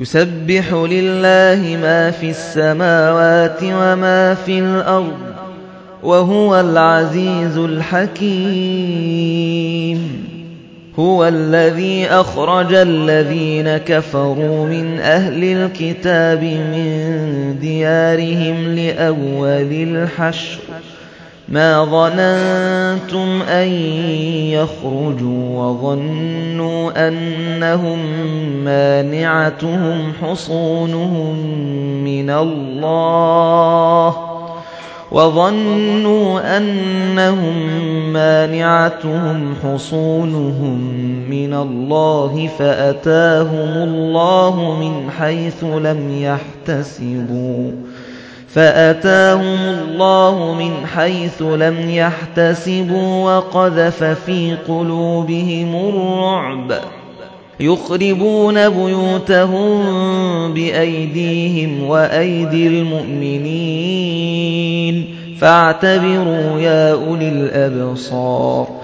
يُسَبِّحُ لِلَّهِ مَا فِي السَّمَاوَاتِ وَمَا فِي الْأَرْضِ ۖ وَهُوَ الْعَزِيزُ الْحَكِيمُ. هُوَ الَّذِي أَخْرَجَ الَّذِينَ كَفَرُوا مِنْ أَهْلِ الْكِتَابِ مِن دِيَارِهِمْ لِأَوَّلِ الْحَشْرِ. مَا ظَنَنتُمْ أَن يَخْرُجُوا وَظَنُّوا أَنَّهُم مَّانِعَتُهُمْ حُصُونُهُم مِّنَ اللَّهِ وَظَنُّوا أَنَّهُم مَّانِعَتُهُمْ حُصُونُهُم مِّنَ اللَّهِ فَأَتَاهُمُ اللَّهُ مِنْ حَيْثُ لَمْ يَحْتَسِبُوا فَأَتَاهُمُ اللَّهُ مِنْ حَيْثُ لَمْ يَحْتَسِبُوا وَقَذَفَ فِي قُلُوبِهِمُ الرُّعْبَ. يُخْرِبُونَ بُيُوتَهُم بِأَيْدِيهِمْ وَأَيْدِي الْمُؤْمِنِينَ. فَاعْتَبِرُوا يَا أُولِي الْأَبْصَارِ.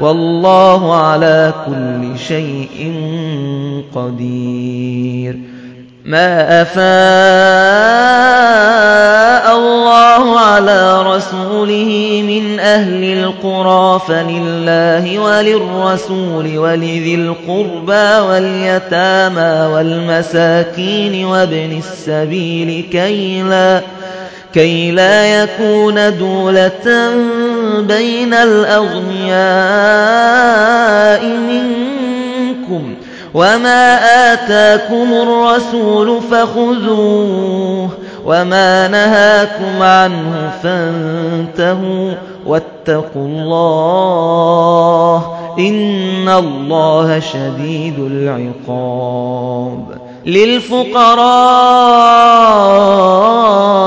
وَاللَّهُ عَلَىٰ كُلِّ شَيْءٍ قَدِيرٌ. مَا أَفَاءَ اللَّهُ عَلَىٰ رَسُولِهِ مِنْ أَهْلِ الْقُرَىٰ فَلِلَّهِ وَلِلرَّسُولِ وَلِذِي الْقُرْبَىٰ وَالْيَتَامَىٰ وَالْمَسَاكِينِ وَابْنِ السَّبِيلِ كَيْ لَا يَكُونَ دُولَةً بَيْنَ الْأَغْنِيَاءِ مِنكُمْ ۚ وَمَا آتَاكُمُ الرَّسُولُ فَخُذُوهُ وَمَا نَهَاكُمْ عَنْهُ فَانتَهُوا ۚ وَاتَّقُوا اللَّهَ ۖ إِنَّ اللَّهَ شَدِيدُ الْعِقَابِ لِلْفُقَرَاءِ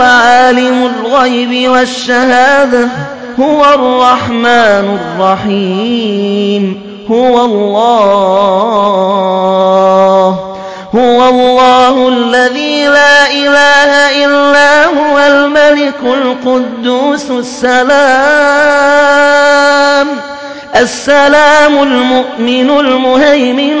عَالِمُ الْغَيْبِ وَالشَّهَادَةِ ۖ هُوَ الرَّحْمَٰنُ الرَّحِيمُ هُوَ اللَّهُ الَّذِي لَا إِلَٰهَ إِلَّا هُوَ الْمَلِكُ الْقُدُّوسُ السَّلَامُ الْمُؤْمِنُ الْمُهَيْمِنُ